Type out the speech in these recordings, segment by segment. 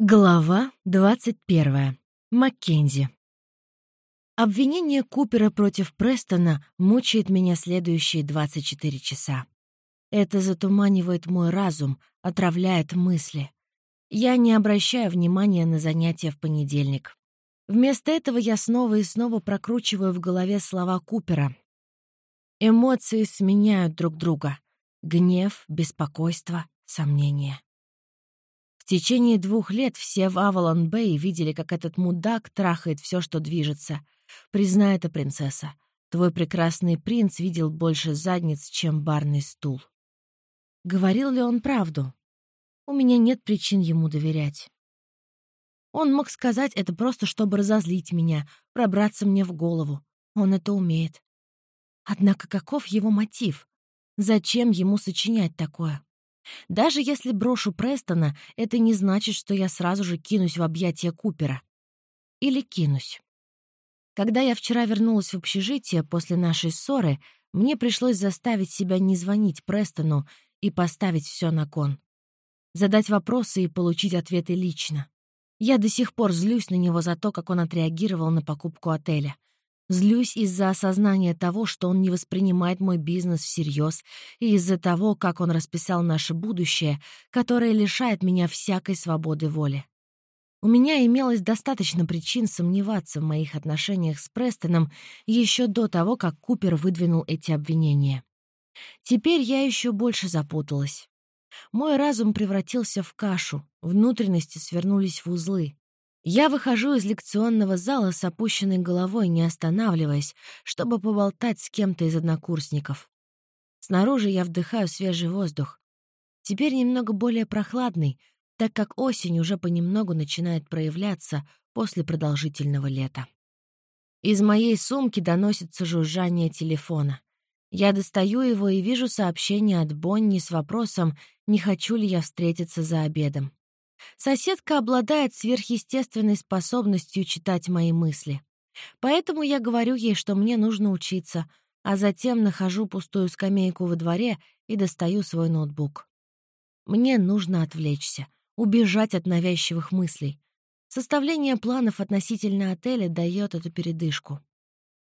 Глава 21. Маккензи. Обвинение Купера против Престона мучает меня следующие 24 часа. Это затуманивает мой разум, отравляет мысли. Я не обращаю внимания на занятия в понедельник. Вместо этого я снова и снова прокручиваю в голове слова Купера. Эмоции сменяют друг друга. Гнев, беспокойство, сомнения. Течение двух лет все в Авалон-Бэй видели, как этот мудак трахает все, что движется. Признай это, принцесса. Твой прекрасный принц видел больше задниц, чем барный стул. Говорил ли он правду? У меня нет причин ему доверять. Он мог сказать это просто, чтобы разозлить меня, пробраться мне в голову. Он это умеет. Однако каков его мотив? Зачем ему сочинять такое? Даже если брошу Престона, это не значит, что я сразу же кинусь в объятия Купера. Или кинусь. Когда я вчера вернулась в общежитие после нашей ссоры, мне пришлось заставить себя не звонить Престону и поставить все на кон. Задать вопросы и получить ответы лично. Я до сих пор злюсь на него за то, как он отреагировал на покупку отеля. Злюсь из-за осознания того, что он не воспринимает мой бизнес всерьез, и из-за того, как он расписал наше будущее, которое лишает меня всякой свободы воли. У меня имелось достаточно причин сомневаться в моих отношениях с Престоном еще до того, как Купер выдвинул эти обвинения. Теперь я еще больше запуталась. Мой разум превратился в кашу, внутренности свернулись в узлы. Я выхожу из лекционного зала с опущенной головой, не останавливаясь, чтобы поболтать с кем-то из однокурсников. Снаружи я вдыхаю свежий воздух. Теперь немного более прохладный, так как осень уже понемногу начинает проявляться после продолжительного лета. Из моей сумки доносится жужжание телефона. Я достаю его и вижу сообщение от Бонни с вопросом, не хочу ли я встретиться за обедом. Соседка обладает сверхъестественной способностью читать мои мысли. Поэтому я говорю ей, что мне нужно учиться, а затем нахожу пустую скамейку во дворе и достаю свой ноутбук. Мне нужно отвлечься, убежать от навязчивых мыслей. Составление планов относительно отеля дает эту передышку.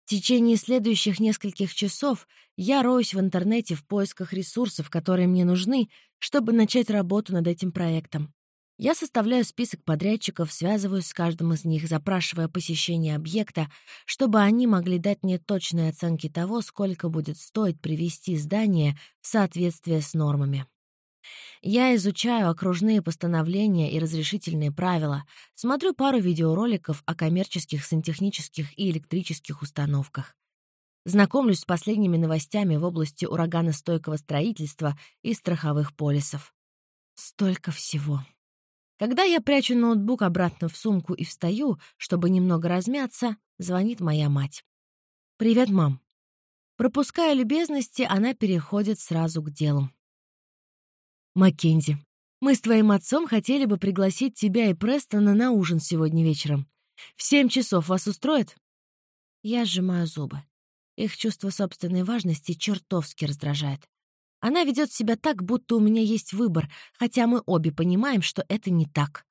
В течение следующих нескольких часов я роюсь в интернете в поисках ресурсов, которые мне нужны, чтобы начать работу над этим проектом. Я составляю список подрядчиков, связываюсь с каждым из них, запрашивая посещение объекта, чтобы они могли дать мне точные оценки того, сколько будет стоить привести здание в соответствие с нормами. Я изучаю окружные постановления и разрешительные правила, смотрю пару видеороликов о коммерческих сантехнических и электрических установках. Знакомлюсь с последними новостями в области ураганостойкого строительства и страховых полисов. Столько всего. Когда я прячу ноутбук обратно в сумку и встаю, чтобы немного размяться, звонит моя мать. «Привет, мам». Пропуская любезности, она переходит сразу к делу. «Маккензи, мы с твоим отцом хотели бы пригласить тебя и Престона на ужин сегодня вечером. В семь часов вас устроит?» Я сжимаю зубы. Их чувство собственной важности чертовски раздражает. Она ведет себя так, будто у меня есть выбор, хотя мы обе понимаем, что это не так.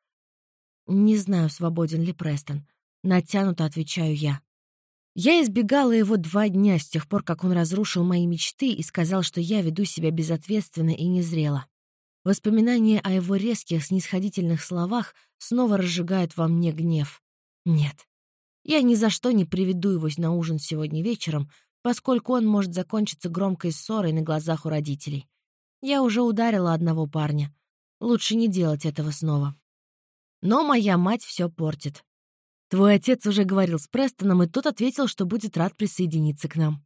Не знаю, свободен ли Престон. Натянуто отвечаю я. Я избегала его два дня с тех пор, как он разрушил мои мечты и сказал, что я веду себя безответственно и незрело. Воспоминания о его резких, снисходительных словах снова разжигают во мне гнев. Нет, я ни за что не приведу его на ужин сегодня вечером, поскольку он может закончиться громкой ссорой на глазах у родителей. Я уже ударила одного парня. Лучше не делать этого снова. Но моя мать все портит. Твой отец уже говорил с Престоном, и тот ответил, что будет рад присоединиться к нам.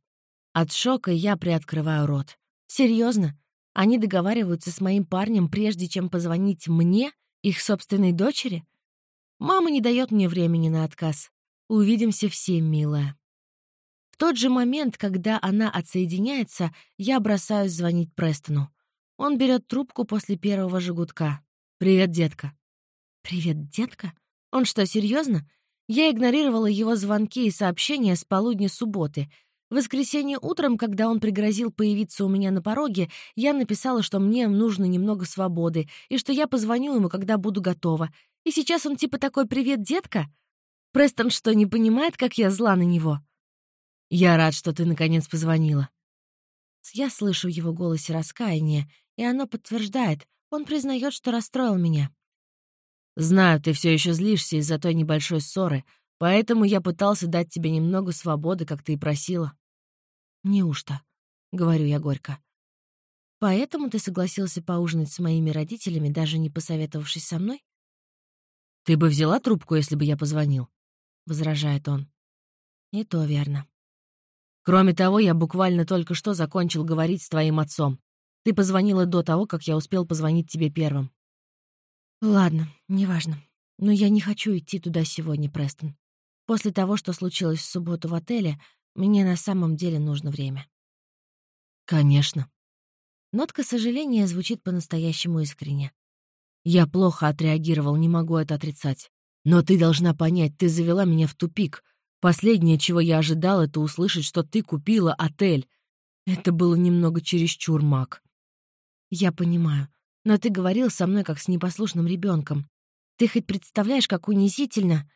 От шока я приоткрываю рот. Серьезно? Они договариваются с моим парнем, прежде чем позвонить мне, их собственной дочери? Мама не дает мне времени на отказ. Увидимся все, милая. Тот же момент, когда она отсоединяется, я бросаюсь звонить Престону. Он берет трубку после первого жигутка. «Привет, детка». «Привет, детка? Он что, серьезно? Я игнорировала его звонки и сообщения с полудня субботы. В воскресенье утром, когда он пригрозил появиться у меня на пороге, я написала, что мне нужно немного свободы и что я позвоню ему, когда буду готова. И сейчас он типа такой «Привет, детка»? Престон что, не понимает, как я зла на него? Я рад, что ты наконец позвонила. Я слышу в его голосе раскаяние, и оно подтверждает, он признает, что расстроил меня. Знаю, ты все еще злишься из-за той небольшой ссоры, поэтому я пытался дать тебе немного свободы, как ты и просила. Неужто? — говорю я горько. Поэтому ты согласился поужинать с моими родителями, даже не посоветовавшись со мной? Ты бы взяла трубку, если бы я позвонил, — возражает он. И то верно. Кроме того, я буквально только что закончил говорить с твоим отцом. Ты позвонила до того, как я успел позвонить тебе первым. Ладно, неважно. Но я не хочу идти туда сегодня, Престон. После того, что случилось в субботу в отеле, мне на самом деле нужно время. Конечно. Нотка сожаления звучит по-настоящему искренне. Я плохо отреагировал, не могу это отрицать. Но ты должна понять, ты завела меня в тупик — Последнее, чего я ожидал, это услышать, что ты купила отель. Это было немного чересчур, Мак. Я понимаю, но ты говорил со мной как с непослушным ребенком. Ты хоть представляешь, как унизительно...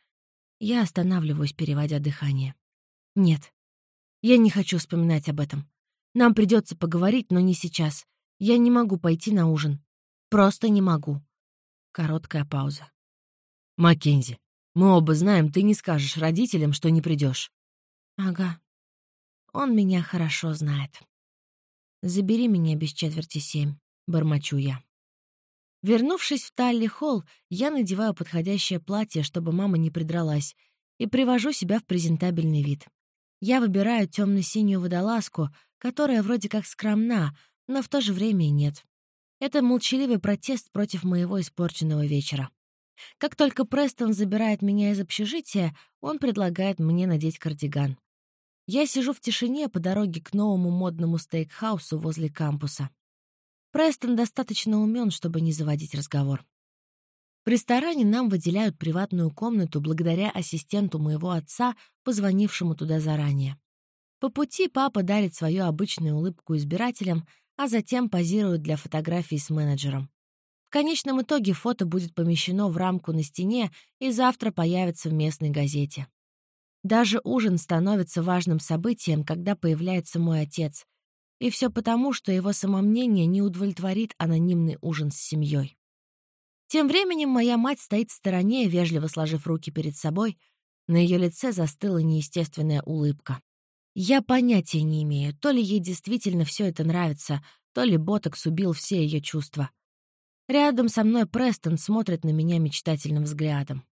Я останавливаюсь, переводя дыхание. Нет, я не хочу вспоминать об этом. Нам придется поговорить, но не сейчас. Я не могу пойти на ужин. Просто не могу. Короткая пауза. Маккензи, мы оба знаем, ты не скажешь родителям, что не придешь. Ага. Он меня хорошо знает. Забери меня без четверти семь, бормочу я. Вернувшись в Талли-холл, я надеваю подходящее платье, чтобы мама не придралась, и привожу себя в презентабельный вид. Я выбираю темно-синюю водолазку, которая вроде как скромна, но в то же время и нет. Это молчаливый протест против моего испорченного вечера. Как только Престон забирает меня из общежития, он предлагает мне надеть кардиган. Я сижу в тишине по дороге к новому модному стейкхаусу возле кампуса. Престон достаточно умен, чтобы не заводить разговор. В ресторане нам выделяют приватную комнату благодаря ассистенту моего отца, позвонившему туда заранее. По пути папа дарит свою обычную улыбку избирателям, а затем позирует для фотографий с менеджером. В конечном итоге фото будет помещено в рамку на стене и завтра появится в местной газете. Даже ужин становится важным событием, когда появляется мой отец. И все потому, что его самомнение не удовлетворит анонимный ужин с семьей. Тем временем моя мать стоит в стороне, вежливо сложив руки перед собой. На ее лице застыла неестественная улыбка. Я понятия не имею, то ли ей действительно все это нравится, то ли ботокс убил все ее чувства. Рядом со мной Престон смотрит на меня мечтательным взглядом.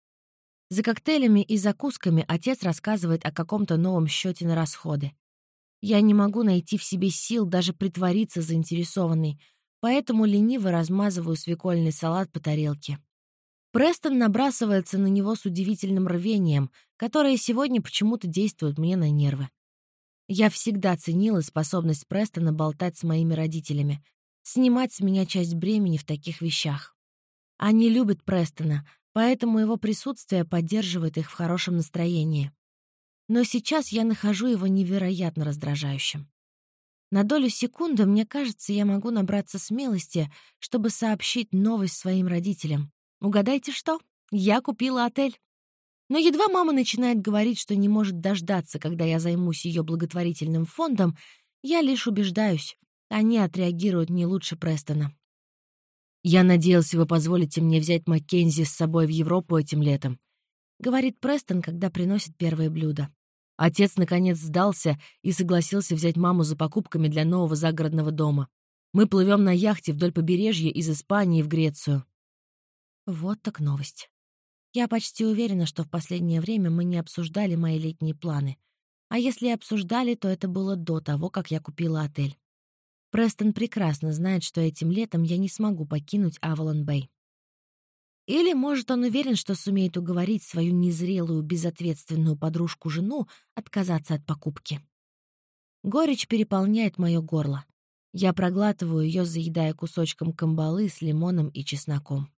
За коктейлями и закусками отец рассказывает о каком-то новом счете на расходы. Я не могу найти в себе сил даже притвориться заинтересованной, поэтому лениво размазываю свекольный салат по тарелке. Престон набрасывается на него с удивительным рвением, которое сегодня почему-то действует мне на нервы. Я всегда ценила способность Престона болтать с моими родителями, снимать с меня часть бремени в таких вещах. Они любят Престона, поэтому его присутствие поддерживает их в хорошем настроении. Но сейчас я нахожу его невероятно раздражающим. На долю секунды, мне кажется, я могу набраться смелости, чтобы сообщить новость своим родителям. Угадайте что? Я купила отель. Но едва мама начинает говорить, что не может дождаться, когда я займусь ее благотворительным фондом, я лишь убеждаюсь, они отреагируют не лучше Престона. «Я надеялся, вы позволите мне взять Маккензи с собой в Европу этим летом», — говорит Престон, когда приносит первое блюдо. Отец, наконец, сдался и согласился взять маму за покупками для нового загородного дома. Мы плывем на яхте вдоль побережья из Испании в Грецию. Вот так новость. Я почти уверена, что в последнее время мы не обсуждали мои летние планы. А если и обсуждали, то это было до того, как я купила отель. Престон прекрасно знает, что этим летом я не смогу покинуть Авалон-Бэй. Или, может, он уверен, что сумеет уговорить свою незрелую, безответственную подружку-жену отказаться от покупки. Горечь переполняет мое горло. Я проглатываю ее, заедая кусочком камбалы с лимоном и чесноком.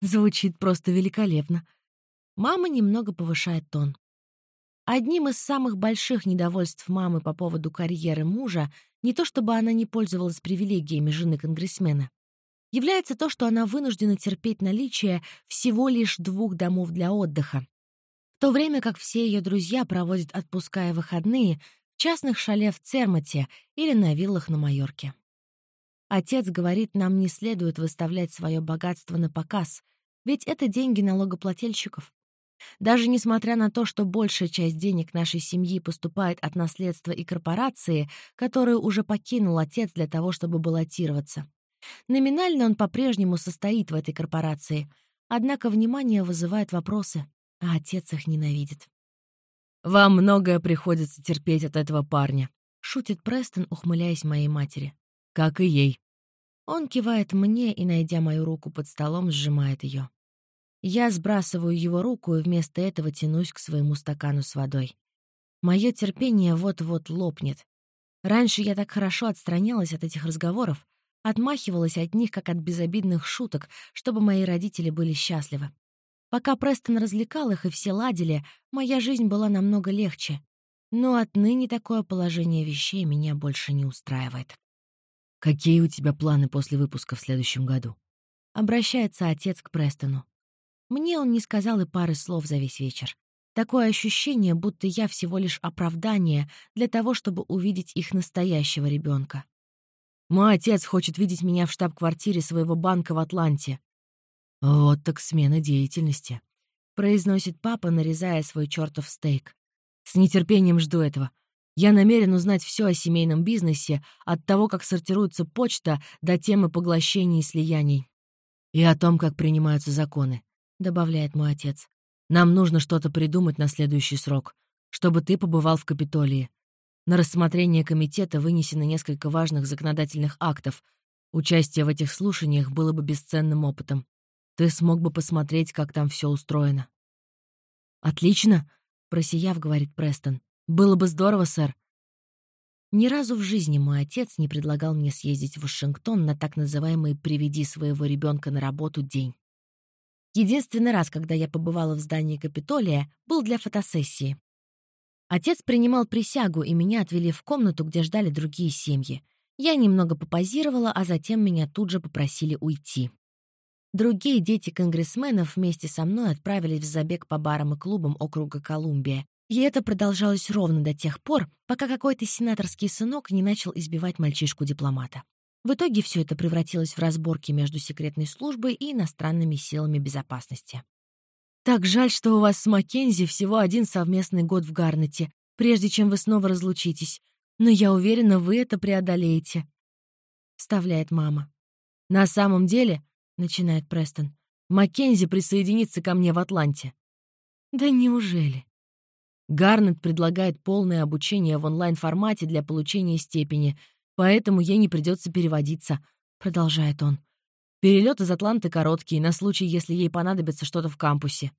Звучит просто великолепно. Мама немного повышает тон. Одним из самых больших недовольств мамы по поводу карьеры мужа не то чтобы она не пользовалась привилегиями жены конгрессмена. является то, что она вынуждена терпеть наличие всего лишь двух домов для отдыха, в то время как все ее друзья проводят отпуска и выходные в частных шале в Цермате или на виллах на Майорке. Отец говорит, нам не следует выставлять свое богатство на показ, ведь это деньги налогоплательщиков. Даже несмотря на то, что большая часть денег нашей семьи поступает от наследства и корпорации, которую уже покинул отец для того, чтобы баллотироваться. Номинально он по-прежнему состоит в этой корпорации, однако внимание вызывает вопросы, а отец их ненавидит. «Вам многое приходится терпеть от этого парня», — шутит Престон, ухмыляясь моей матери. «Как и ей». Он кивает мне и, найдя мою руку под столом, сжимает ее. Я сбрасываю его руку и вместо этого тянусь к своему стакану с водой. Мое терпение вот-вот лопнет. Раньше я так хорошо отстранялась от этих разговоров, отмахивалась от них, как от безобидных шуток, чтобы мои родители были счастливы. Пока Престон развлекал их и все ладили, моя жизнь была намного легче. Но отныне такое положение вещей меня больше не устраивает. «Какие у тебя планы после выпуска в следующем году?» Обращается отец к Престону. Мне он не сказал и пары слов за весь вечер. Такое ощущение, будто я всего лишь оправдание для того, чтобы увидеть их настоящего ребенка. Мой отец хочет видеть меня в штаб-квартире своего банка в Атланте. Вот так смена деятельности, произносит папа, нарезая свой чертов стейк. С нетерпением жду этого. Я намерен узнать все о семейном бизнесе, от того, как сортируется почта, до темы поглощений и слияний. И о том, как принимаются законы, добавляет мой отец. Нам нужно что-то придумать на следующий срок, чтобы ты побывал в Капитолии. На рассмотрение комитета вынесено несколько важных законодательных актов. Участие в этих слушаниях было бы бесценным опытом. Ты смог бы посмотреть, как там все устроено. «Отлично!» — просияв, говорит Престон. «Было бы здорово, сэр». Ни разу в жизни мой отец не предлагал мне съездить в Вашингтон на так называемый «приведи своего ребенка на работу» день. Единственный раз, когда я побывала в здании Капитолия, был для фотосессии. Отец принимал присягу, и меня отвели в комнату, где ждали другие семьи. Я немного попозировала, а затем меня тут же попросили уйти. Другие дети конгрессменов вместе со мной отправились в забег по барам и клубам округа Колумбия. И это продолжалось ровно до тех пор, пока какой-то сенаторский сынок не начал избивать мальчишку-дипломата. В итоге все это превратилось в разборки между секретной службой и иностранными силами безопасности. Так жаль, что у вас с Маккензи всего один совместный год в Гарнете, прежде чем вы снова разлучитесь. Но я уверена, вы это преодолеете», — вставляет мама. «На самом деле», — начинает Престон, «Маккензи присоединится ко мне в Атланте». «Да неужели?» Гарнет предлагает полное обучение в онлайн-формате для получения степени, поэтому ей не придется переводиться, — продолжает он. Перелет из Атланты короткий, на случай, если ей понадобится что-то в кампусе.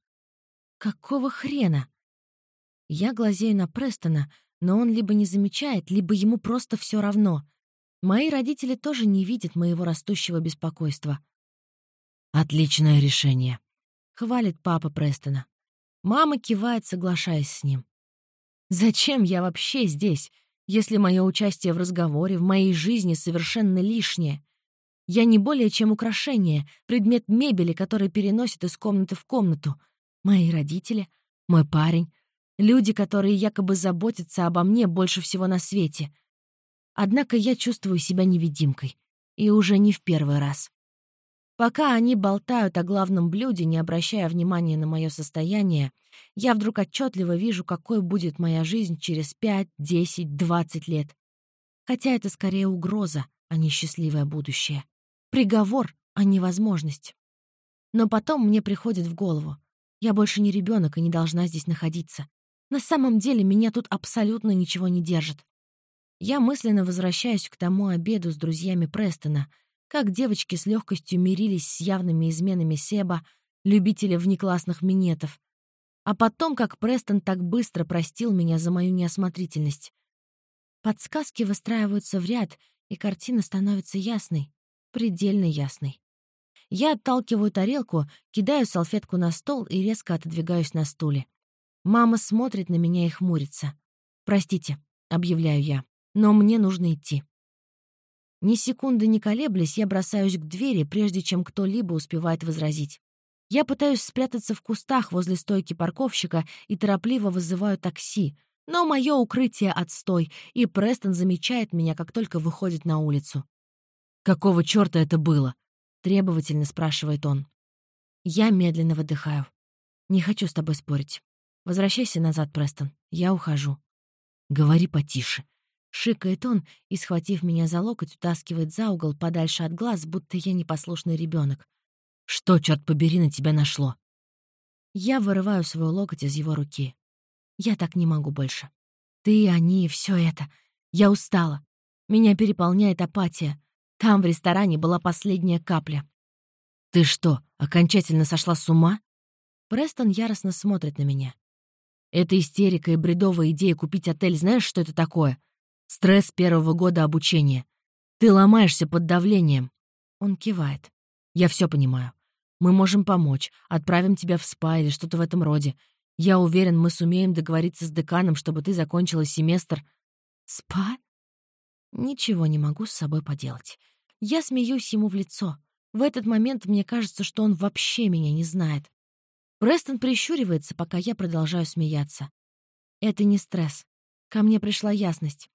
Какого хрена? Я глазею на Престона, но он либо не замечает, либо ему просто все равно. Мои родители тоже не видят моего растущего беспокойства. «Отличное решение», — хвалит папа Престона. Мама кивает, соглашаясь с ним. «Зачем я вообще здесь, если мое участие в разговоре, в моей жизни совершенно лишнее? Я не более чем украшение, предмет мебели, который переносит из комнаты в комнату. Мои родители, мой парень, люди, которые якобы заботятся обо мне больше всего на свете. Однако я чувствую себя невидимкой. И уже не в первый раз. Пока они болтают о главном блюде, не обращая внимания на мое состояние, я вдруг отчетливо вижу, какой будет моя жизнь через пять, десять, двадцать лет. Хотя это скорее угроза, а не счастливое будущее. Приговор, а не возможность. Но потом мне приходит в голову. Я больше не ребенок и не должна здесь находиться. На самом деле меня тут абсолютно ничего не держит. Я мысленно возвращаюсь к тому обеду с друзьями Престона, как девочки с легкостью мирились с явными изменами Себа, любителя внеклассных минетов, а потом, как Престон так быстро простил меня за мою неосмотрительность. Подсказки выстраиваются в ряд, и картина становится ясной предельно ясный. Я отталкиваю тарелку, кидаю салфетку на стол и резко отодвигаюсь на стуле. Мама смотрит на меня и хмурится. «Простите», — объявляю я, — «но мне нужно идти». Ни секунды не колеблясь, я бросаюсь к двери, прежде чем кто-либо успевает возразить. Я пытаюсь спрятаться в кустах возле стойки парковщика и торопливо вызываю такси, но мое укрытие отстой, и Престон замечает меня, как только выходит на улицу. «Какого чёрта это было?» — требовательно спрашивает он. Я медленно выдыхаю. «Не хочу с тобой спорить. Возвращайся назад, Престон. Я ухожу». «Говори потише», Шикает он и, схватив меня за локоть, утаскивает за угол подальше от глаз, будто я непослушный ребенок. «Что, черт побери, на тебя нашло?» Я вырываю свой локоть из его руки. Я так не могу больше. Ты, они, все это. Я устала. Меня переполняет апатия. Там, в ресторане, была последняя капля. «Ты что, окончательно сошла с ума?» Престон яростно смотрит на меня. «Это истерика и бредовая идея купить отель, знаешь, что это такое? Стресс первого года обучения. Ты ломаешься под давлением. Он кивает. Я все понимаю. Мы можем помочь, отправим тебя в спа или что-то в этом роде. Я уверен, мы сумеем договориться с деканом, чтобы ты закончила семестр. Спа? Ничего не могу с собой поделать. Я смеюсь ему в лицо. В этот момент мне кажется, что он вообще меня не знает. Престон прищуривается, пока я продолжаю смеяться. Это не стресс. Ко мне пришла ясность.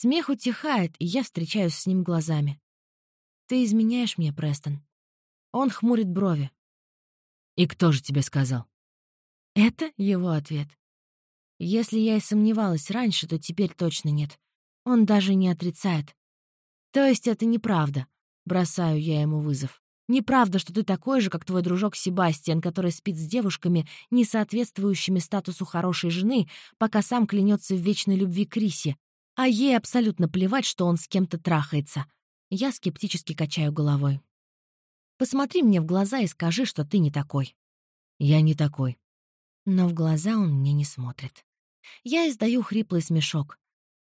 Смех утихает, и я встречаюсь с ним глазами. «Ты изменяешь мне, Престон». Он хмурит брови. «И кто же тебе сказал?» Это его ответ. Если я и сомневалась раньше, то теперь точно нет. Он даже не отрицает. То есть это неправда. Бросаю я ему вызов. Неправда, что ты такой же, как твой дружок Себастьян, который спит с девушками, не соответствующими статусу хорошей жены, пока сам клянется в вечной любви к Рисе, а ей абсолютно плевать, что он с кем-то трахается. Я скептически качаю головой. Посмотри мне в глаза и скажи, что ты не такой. Я не такой. Но в глаза он мне не смотрит. Я издаю хриплый смешок.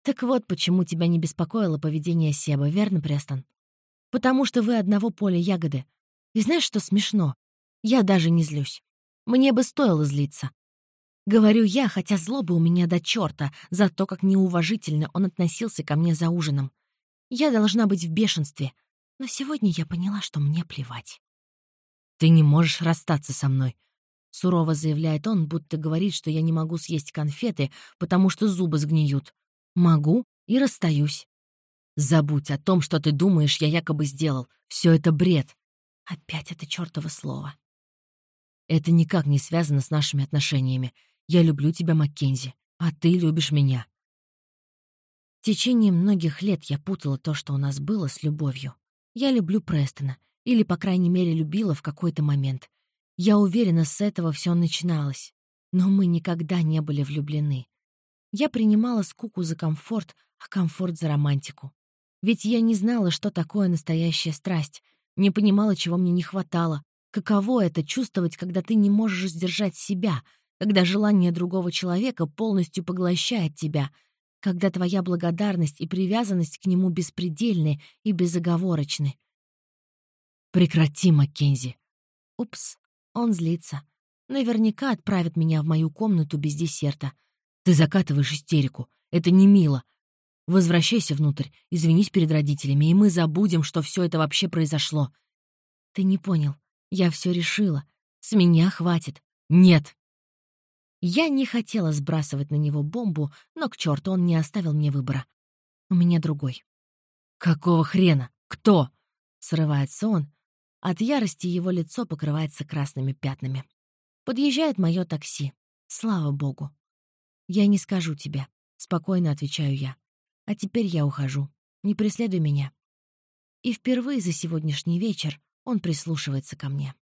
Так вот, почему тебя не беспокоило поведение Себа, верно, Престон? Потому что вы одного поля ягоды. И знаешь, что смешно? Я даже не злюсь. Мне бы стоило злиться. Говорю я, хотя злоба у меня до черта за то, как неуважительно он относился ко мне за ужином. Я должна быть в бешенстве, но сегодня я поняла, что мне плевать. «Ты не можешь расстаться со мной», — сурово заявляет он, будто говорит, что я не могу съесть конфеты, потому что зубы сгниют. Могу и расстаюсь. «Забудь о том, что ты думаешь, я якобы сделал. Все это бред». Опять это чертово слово. Это никак не связано с нашими отношениями. Я люблю тебя, Маккензи, а ты любишь меня. В течение многих лет я путала то, что у нас было, с любовью. Я люблю Престона, или, по крайней мере, любила в какой-то момент. Я уверена, с этого все начиналось. Но мы никогда не были влюблены. Я принимала скуку за комфорт, а комфорт за романтику. Ведь я не знала, что такое настоящая страсть, не понимала, чего мне не хватало, каково это чувствовать, когда ты не можешь сдержать себя — когда желание другого человека полностью поглощает тебя, когда твоя благодарность и привязанность к нему беспредельны и безоговорочны. «Прекрати, Маккензи!» Упс, он злится. Наверняка отправит меня в мою комнату без десерта. Ты закатываешь истерику. Это не мило. Возвращайся внутрь, извинись перед родителями, и мы забудем, что все это вообще произошло. Ты не понял. Я все решила. С меня хватит. Нет. Я не хотела сбрасывать на него бомбу, но к черту он не оставил мне выбора. У меня другой. «Какого хрена? Кто?» — срывается он. От ярости его лицо покрывается красными пятнами. Подъезжает мое такси. Слава богу. «Я не скажу тебе», — спокойно отвечаю я. «А теперь я ухожу. Не преследуй меня». И впервые за сегодняшний вечер он прислушивается ко мне.